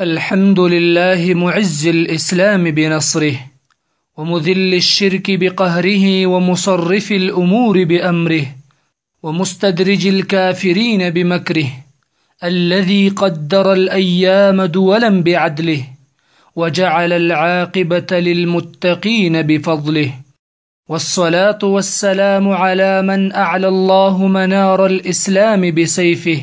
الحمد لله معز الإسلام بنصره ومذل الشرك بقهره ومصرف الأمور بأمره ومستدرج الكافرين بمكره الذي قدر الأيام دولا بعدله وجعل العاقبة للمتقين بفضله والصلاة والسلام على من أعلى الله منار الإسلام بسيفه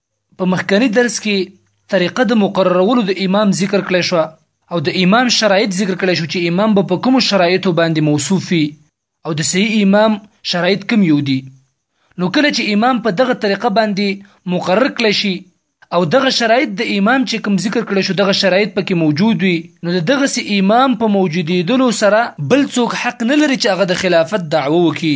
په مخکني درس کې طریقه د مقررولو د امام ذکر کړی شو او د امام شرایط ذکر کړی شو چې امام به په کوم شرایطو باندې موصوف وي او د صحیح امام شرایط کم یو دي نو کله چې امام په دغه طریقه باندې مقرر کړی شي او دغه شرایط د امام چې کوم ذکر کړی شو دغه شرایط پکې موجود وي نو دغه سي امام په موجودیدلو سره بل څوک حق نه لري چې هغه د خلافت دعوه وکړي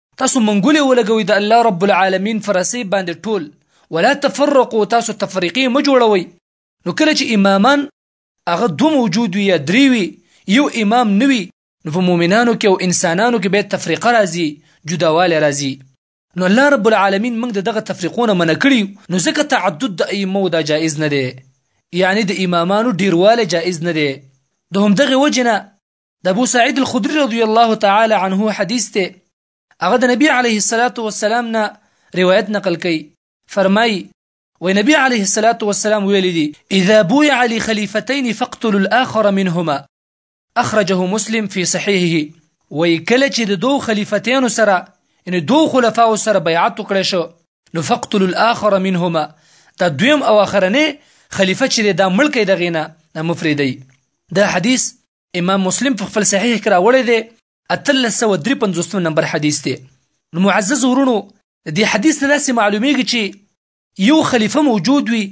تاسو منګولې ولګوي د الله رب العالمین فرسي باندې ټول ولا تفرقوا تاسو تفریقې مه جوړوي نو کله چې امامان هغه دو موجود وي یا درې وي یو امام نه وي نو په مؤمنانو کې او انسانانو کې به تفریقه راځي جداواله راځي نو الله رب العالمین موږ دغه تفریقونه منع کړی نو ځکه تعدد د ائمه دا جایز نه دی یعنی د امامانو ډیرواله جایز نه دی د همدغه وجنه د ابو سعید الخدری رضی الله تعالی عنه حدیث ته هغه د نبی علیه الصلاۃ والسلام نه روایت نقل کړي فرمایي وی نبی علیه الصلاۃ والسلام ویلي دي اذا بويع لخليفتين فاقتلوا الاخر منهما اخرجه مسلم في صحيحه وی کله چې د دوه خلیفتینو سره ان دوه خلفاو سره بیعت وکړي شو نو فقتل الاخر منهما دا دویم او اخرنه خلیفہ چې دا ملک د غینا نه مفریدي دا حدیث امام مسلم په خپل صحیح کې راوړی دی اتل سو درې پنځوستم نمبر حدیث دی نو معزز ورونو دی حدیث نه داسې معلومیږي چې یو خلیفہ موجود وي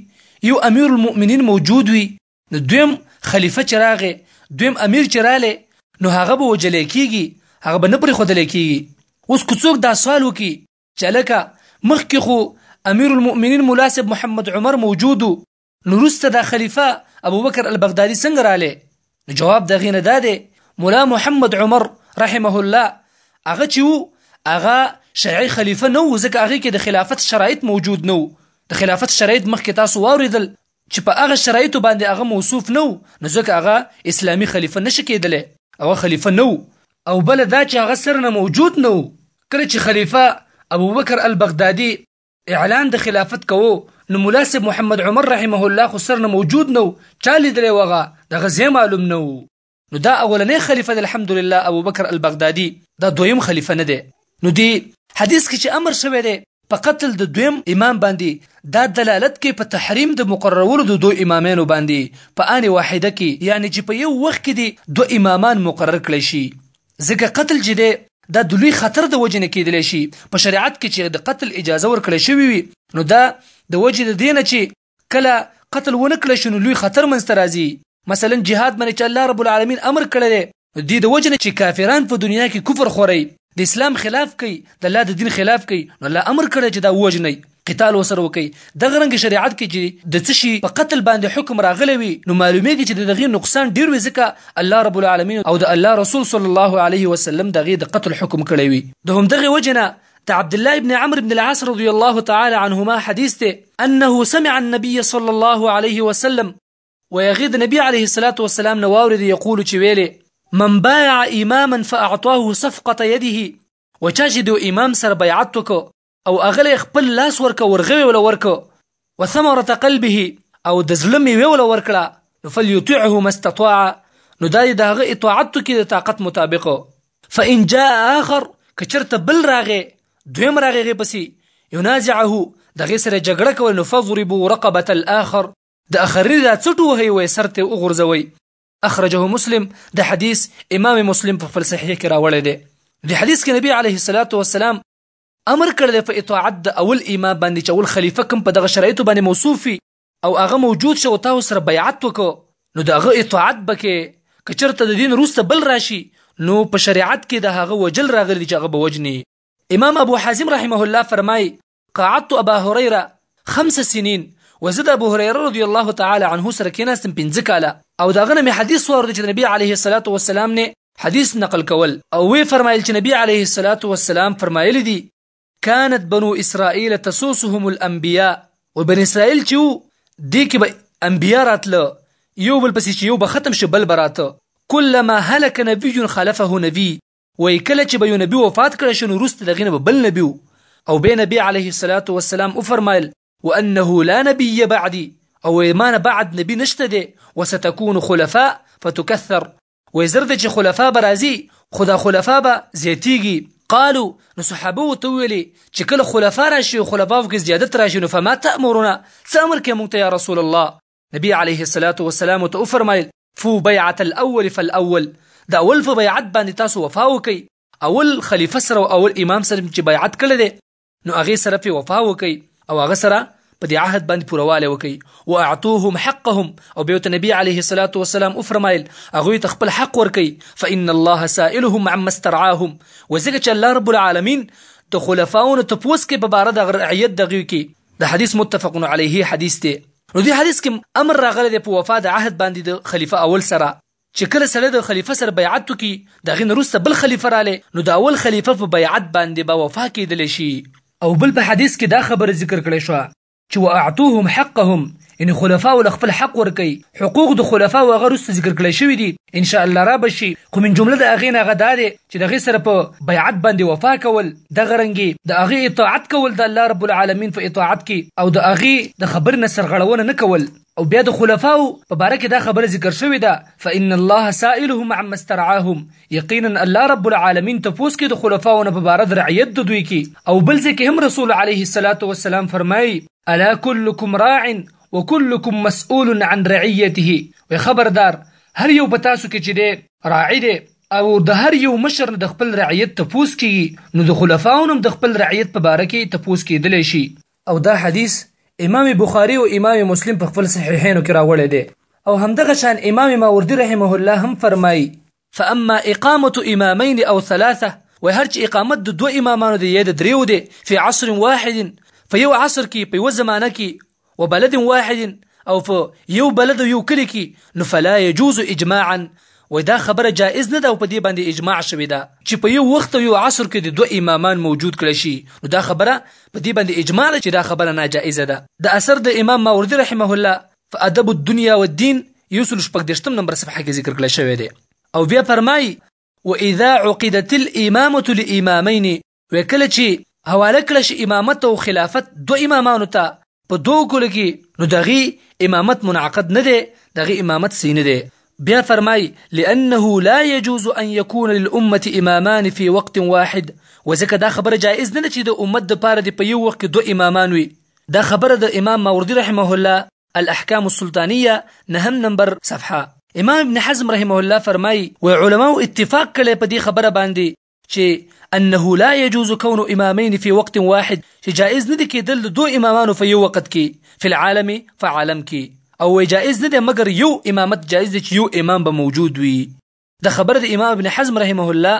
یو امیر المؤمنین موجود وي نو دویم خلیفہ چې راغی دویم امیر چې رالی نو هغه به وجلې کیږي هغه به نه پرې خودلې کیږي اوس کوڅوک دا سوال وکي چلکه مخکې خو امیر المؤمنین مولا صاحب محمد عمر موجود نو وروسته دا خلیفه ابوبکر البغدادي څنګه رالی نو جواب د غینه دا دی مولا محمد عمر رحمه الله هغه چې وو هغه شرعي خلیفه نه وو ځکه هغه کې د خلافت شرایط موجود نه وو د خلافت شرایط مخکې تاسو واوریدل چې په هغه شرایطو باندې هغه موصوف نه و نو ځکه هغه اسلامي خلیفه نشي کېدلی هغه خلیفه نه و او بل دا چې هغه سره نه موجود نه و کله چې خلیفه ابوبکر البغدادي اعلان د خلافت کوو نو ملا صاحب محمد عمر رحمه الله خو سره نه موجود نه و چا لیدلی و هغه د هغه ځای معلوم نه و نو دا اولنې خلیفه د الحمدلله ابوبکر البغدادي دا دویم خلیفه نه دی نو دی حدیث کې چې امر شوی دی په قتل د دویم امام باندې دا دلالت کوي په تحریم د مقررولو د دوه امامانو باندې په ان واحده کې یعنی چې په یو وخت کې دي دوه امامان مقرر کړي شي ځکه قتل چې دی دا د لوی خطر د وجې نه کېدلی شي په شریعت کې چې د قتل اجازه ورکړی شوی وي نو دا د وجې د دینه چې کله قتل ونه کړی شي نو لوی خطر منځته راځي مثلا جهاد باندې چې الله رب العالمین امر کړی دی د دې د وجه نه چې کافران په دنیا کې کفر خوري د اسلام خلاف کوي د الله د دین خلاف کوي نو الله امر کړی چې دا وجنئ قتال وسره وکي د غرنګ شریعت کې چې د څه شي په قتل باندې حکم راغلی وي نو معلومیږي چې د دغه نقصان ډیر وي ځکه الله رب العالمین او د الله رسول صلی الله علیه وسلم دغه د قتل حکم کړی وي د همدغه وجنه د عبد الله ابن عمرو ابن العاص رضی الله تعالی عنهما حدیث ته انه سمع النبي صلی الله علیه وسلم ويغيد نبی علیه الصلاة والسلام نواورد یقول چې ویلې من بايع اماما فاعطاه صفقه يده وچا چې د امام سره بیعت وکړو او اغله خپل لاس ورکو ورغوي ول ورکو وثمرة قلبه او د زړه میوه ول ورکړه نو فلیطعه ما استطاع نو دا د هغه اطاعت کې د طاقت مطابق فان جاء اخر کچرته بل راغه دویم راغه پسی ينازعه دغه سره جګړه کول نو فضربوا رقبه الاخر د اخري دا څټو هي وي سرته او غرزوي اخرجه مسلم د حدیث امام مسلم په خپل صحیح کې راوړی دی د حدیث کې نبی عليه الصلاه والسلام امر کړی دی په اطاعت د اول امام باندې چې اول خلیفه کوم په دغه شرایطو باندې موصوف وي او هغه موجود شو او تاسو سره بیعت وکړو نو د هغه اطاعت به کې که چېرته د دین وروسته بل راشي نو په شریعت کې د هغه وجل راغلی چې هغه به وجني امام ابو حازم رحمه الله فرمای قعدت ابا هريره خمس سنين وزد ابو هريره رضی الله تعالی عنه سره کېناستم پنځه کاله او دغه نه مې حدیث واورېد چې د نبی علیه الصلاة والسلام نه حدیث نقل کول او وی فرمایل چې نبی علیه الصلاة والسلام فرمایلی دی كانت بنو اسرائیل تسوسهم الانبیاء و بن اسرائیل چې وو دې کې به انبیا راتله یو بل پسې چې یو به ختم شي بل به راته کلما هلک نبی خلفه نبی وایي کله چې به یو نبی وفات کړی شي نو وروسته د هغې به بل نبی او بیا نبی علیه الصلاة والسلام وفرمایل وانه لا نبی بعدي او ایمان بعد نبی نشته دی وستكون خلفاء فتكثر وای زر د چې خلفا به راځي خو دا خلفا به زیاتیږي قالو نو صحابه ته ویلي چې کله خلفا راشي او خلفاو کې زیادت راشي نو فما تأمرنا څه امر کې مونږ ته یا رسول الله نبی عليه الصلاة والسلام ته وفرمایل فو بیعت الاول فالاول دا اول په بیعت باندې تاسو وفا وکي اول خلیفہ سره او اول امام سره چې بیعت کړی دی نو هغه سره په وفا وکي او هغه سره په دې عهد باندې پورواله وکي او اعطوهم حقهم او به ته نبی عليه الصلاه والسلام او فرمایل هغه ته خپل حق ورکي فان الله سائلهم عما استرعاهم وزګه چې الله رب العالمین د خلفاونو ته پوس کې په بار د رعیت دغه کې د حدیث متفق علیه حدیث ته نو دې حدیث کې امر راغلی دی په وفا د عهد باندې د خلیفہ اول سره چې کله سړی د خلیفه سره بیعت وکړي د هغې نه وروسته بل خلیفه رالی نو د اول خلیفه په بیعت باندې به وفا کېدلی شي او بل په حدیث کې دا خبره ذکر کړی شوه چې واعطوهم حقهم یعنې خلفاو له خپل حق ورکوي حقوق د خلفاو هغه وروسته ذکر کړی شوي دي ان شاء الله را به شي خو من جمله د هغې نه هغه دا دی چې د هغې سره په بیعت باندې وفا کول دغه رنګې د هغې اطاعت کول د الله رب العالمین په اطاعت کې او د هغې د خبرې نه سرغړونه نه کول او بیا د خلفاؤ په باره کښې دا خبره ذکر شوې ده، فإن الله سائلهم عما استرعاهم، یقینا الله رب العالمین تپوس کوي د خلفاؤ نه په باره د رعیت د دوی کښې، او بل ځای کښې هم رسول علیه الصلوة والسلام فرمائي، الا کلکم راع وکلکم مسؤول عن رعیته، وائي خبردار! هر یو په تاسو کښې چې دی، راعي دی، او د هر یو مشر نه د خپل رعیت تپوس کیږي، نو د خلفاؤ نه هم د خپل رعیت په باره کښې تپوس کیدلې شي. او دا حدیث امام بخاری او امام مسلم په خپل صحیحینو کې راوړی دی او همدغه شان امام ماوردی رحمه الله هم فرمایي فاما اقامه امامین او ثلاثه و هر چې اقامت د دوه امامانو دی یا د دریو دی فی عصر واحد په یو عصر کې په یو زمانه کې و بلد واحد او په یو بلد یو کلی کې نو فلا يجوز اجماعا وایي دا خبره جائز نه ده او په دې باندې اجماع شوې ده چې په یو وخت او یو عصر کې د دوه امامان موجود کړی شي نو دا خبره په دې باندې اجماع ده چې دا خبره ناجائزه ده د اثر د امام ماوردي رحمه الله په ادب الدنيا والدين یو سل شپږدېرشتم نمبر صفحه کې ذکر کړی شوی دی او بیا فرمایي واذا عقدت الامامه لامامين وې کله چې حواله کړ شي امامت او خلافت دو امامانو ته په دوه کلو کې نو دغه امامت منعقد نه دی دغه امامت سینه دی بیا فرمای لانه لا يجوز ان يكون للامه امامان في وقت واحد وځکه دا خبره جایز نه ده چې د امت د پاره د په یو وخت کې دوه امامان وي دا خبره د امام ماوردی رحمه الله الاحکام السلطانیه نهم نمبر صفحه امام ابن حزم رحمه الله فرمای و علماو اتفاق کړي په دې خبره باندې چې انه لا يجوز كون امامين في وقت واحد چې جائز نه دي کېدل د دوه امامانو په یو وخت کې فی العالم فعالم کې او جائز نه دی مګر یو امامت جائز دی چې یو امام به موجود وي د خبر د امام ابن حزم رحمه الله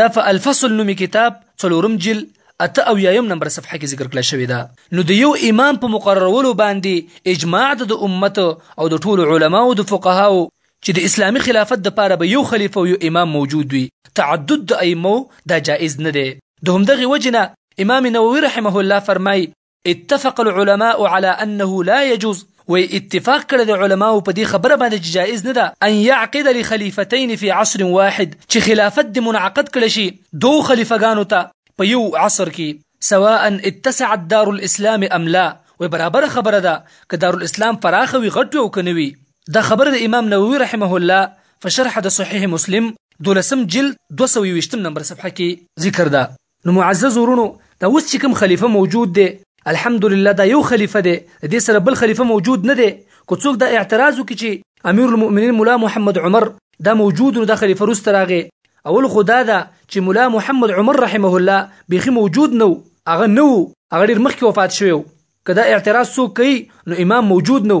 دا په الفصل نومي کتاب څلورم جل اته او یایم نمبر صفحه کې ذکر کړل شوی دا نو د یو امام په مقررولو باندې اجماع د امت او د ټولو علماو د فقهاو چې د اسلامي خلافت دپاره به يو خليفه او يو امام موجود وي، تعدد د ائمو دا جائز نه دی، د همدغې وجې نه امام نووي رحمه الله فرمائی، اتفق العلماء على انه لا يجوز، وایي اتفاق کړی دی علماوو په دې خبره باندې چې جائز نه ده، ان يعقد لخليفتين في عصر واحد، چې خلافت دې منعقد کړی شي دوو خليفه ګانو ته په يو عصر کې، سواء اتسعت دار الاسلام ام لا، وایي برابره خبره ده که دارالاسلام پراخه وي، غټ وي او که نه وي. دا خبره د امام نووي رحمه الله په شرح د صحیح مسلم دولسم جلد 220 نمبر صفحه کې ذکر ده نو معزز ورونو دا اوس چې کوم خلیفه موجود دی الحمدلله دا یو خلیفه دی د دې سره بل خلیفه موجود نه دی کو څوک دا اعتراض وکړي چې امیر المؤمنین مولا محمد عمر دا موجود نو دا خلیفه روسته راغی اول خدا دا چې مولا محمد عمر رحمه الله بیخي موجود نو هغه نو هغه ډیر مخکې وفات شوی کدا اعتراض څوک کوي نو امام موجود نو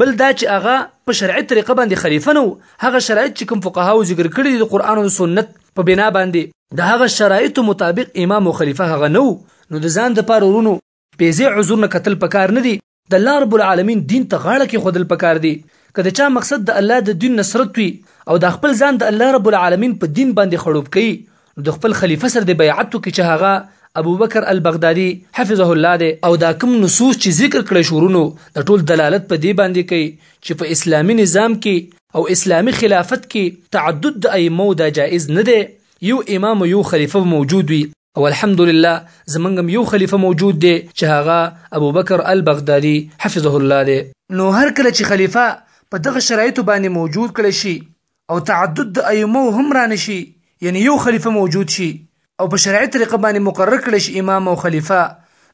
بل دا چې هغه په شرعي طریقه باندې خلیفه نه وو هغه شرایط چې کوم فقهاو ذکر کړي دي د قرآن او سنت په بنا باندې د هغه شرایطو مطابق امام او خلیفه هغه نه وو نو د ځان د پاره ورونو پیزې عذر نه قتل پکار نه دي د الله رب العالمین دین ته غاړه کې خودل پکار دي که د چا مقصد د الله د دین نصرت وي او د خپل ځان د الله رب العالمین په دین باندې خړوب کوي د خپل خلیفه سره دې بیعت وکړي چې هغه ابوبکر البغدادي حفظه الله دی او دا کوم نصوص چې ذکر کړی شو ورونو د ټول دلالت په دې باندې کوي چې په اسلامي نظام کې او اسلامي خلافت کې تعدد د ائمو دا جائز نه دی یو امام او یو خلیفه موجود وي او الحمدلله زمونږ هم یو خلیفه موجود دی چې هغه ابوبکر البغدادي حفظه الله دی نو هر کله چې خلیفه په دغه شرایطو باندې موجود کړی شي او تعدد د ائمو هم رانه شي یعنی یو خلیفه موجود شي او په شرعي طریقه باندې مقرر کړی شي امام او خلیفه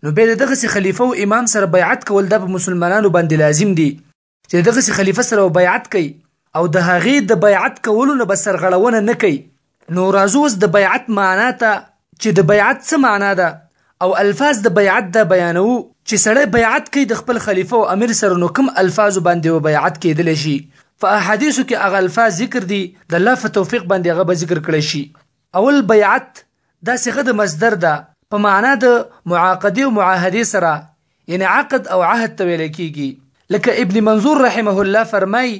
نو بیا د دغسې خلیفه او امام سره بیعت کول دا په مسلمانانو باندې لازم دي چې د دغسې خلیفه سره به بیعت کوي او د هغې د بیعت کولو نه به سرغړونه نه کوي نو راځو اوس د بیعت معنا ته چې د بیعت څه معنا ده او الفاظ د بيعت دا بيانوو چي سړی بيعت کوي د خپل خليفه او امير سره نو کوم الفاظو باندي به بيعت کيدلای شي په احاديثو کي هغه الفاظ ذکر دي د الله په توفيق باندي هغه به ذکر کړای شي اول بيعت دا صيغه د مصدر ده په معنا د معاقدې او معاهدې سره يعني عقد او عهد ته ويل کيږي لکه ابن منظور رحمه الله فرماي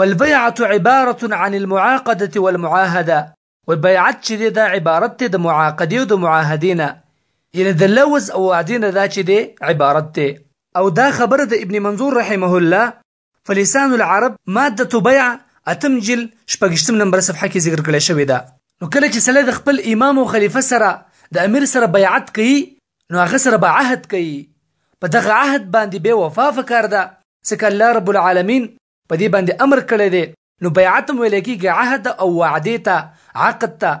والبيعة عبارة عن المعاقدة والمعاهدة و بیعت چې دی دا عبارت دی د معاقدې او د معاهدې نه یعنی د لوز او وعدې نه دا چې دی عبارت دی او دا خبره د ابن منظور رحمه الله په لسان العرب ماده بیع اتم جل شپږشتم نمبر صفحه کې ذکر کړی شوې ده نو کله چې سړی د خپل امام او خلیفه سره د امیر سره بیعت کوي نو هغه سره به عهد کوي په دغه عهد باندې به وفا فکر ده ځکه الله رب العالمین په دې باندې امر کړی دی نو بیعت هم ویل کېږي عهد او وعدې ته عقد ته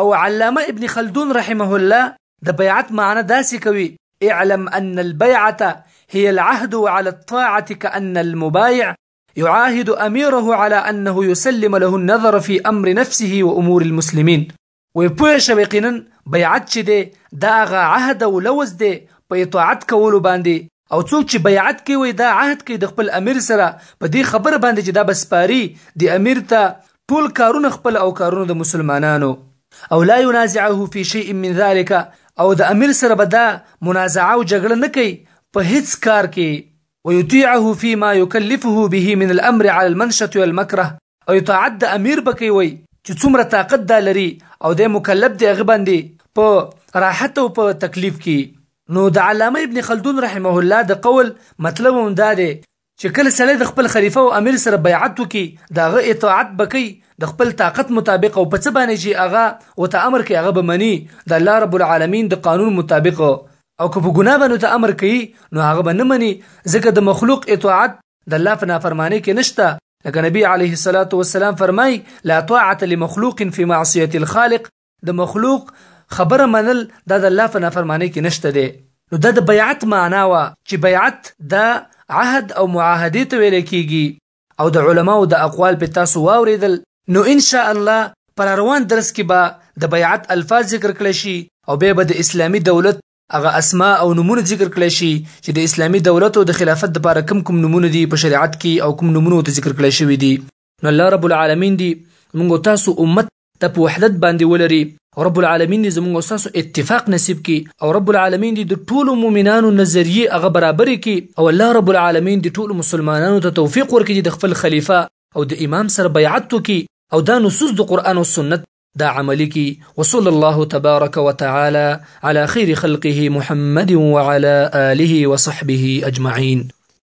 او علامه ابن خلدون رحمه الله د بیعت معنی داسې کوي اعلم ان البيعة هي العهد على الطاعة كأن المبايع يعاهد أميره على أنه يسلم له النظر في أمر نفسه وأمور المسلمين وی پوه شو یقینا بیعت چې دی دا هغه عهد او لوز دی په اطاعت کولو باندې او څوک چې بیعت کوي وي دا عهد کوي د خپل امیر سره په دې خبره باندې چې دا بسپاري د امیر ته ټول کارونه خپل او کارونه د مسلمانانو او لا ينازعه في شيء من ذلك او د امیر سره به دا منازعه او جګړه نه کوي په هیڅ کار کې ويطيعه فيما يكلفه به من الامر على المنشط والمكره او اطاعت د امیر به کوي چې څومره طاقت دا لري او دی مکلف دی هغه باندې په راحت او په تکلیف کې نو د علامه ابن خلدون رحمه الله د قول مطلب هم دا دی چې کله سړی د خپل خلیفه او امیر سره بیعت وکي د هغه اطاعت به کوي د خپل طاقت مطابق او په څه باندې چې هغه ورته امر کوي هغه به مني د الله رب العالمین د قانون مطابق او که په ګناه باندې ته امر کوي نو هغه به نه مني ځکه د مخلوق اطاعت د الله په نافرمانی کې نشته لکه نبی علیه الصلاۃ والسلام فرمای لا طاعت لمخلوق فی معصیت الخالق د مخلوق خبره منل دا د الله په نافرمانی کې نشته دی نو دا د بیعت معنا وا چې بیعت دا عهد او معاهده ته ویل کیږي او د علماو د اقوال په تاسو واوریدل نو ان شاء الله پر روان درس کې به د بیعت الفاظ ذکر کړی شي او به به د اسلامي دولت هغه اسماء او نمونه ذکر کړی شي چې د اسلامي دولت او د خلافت لپاره کوم کوم نمونه دي په شریعت کې او کوم نمونه ته ذکر کړی شوی دي نو الله رب العالمین دی موږ تاسو امت ته په وحدت باندې ولري او رب العالمین دې زموږ تاسو اتفاق نصیب کړي او رب العالمین دې د ټولو مؤمنانو نظریه هغه برابر کړي او الله رب العالمین دې ټولو مسلمانانو ته توفیق ورکړي د خپل خلیفہ او د امام سره بیعت وکړي او دا نصوص د قران او سنت دا عملی کی وصلی الله تبارک وتعالی علی خیر خلقه محمد وعلى آله وصحبه اجمعین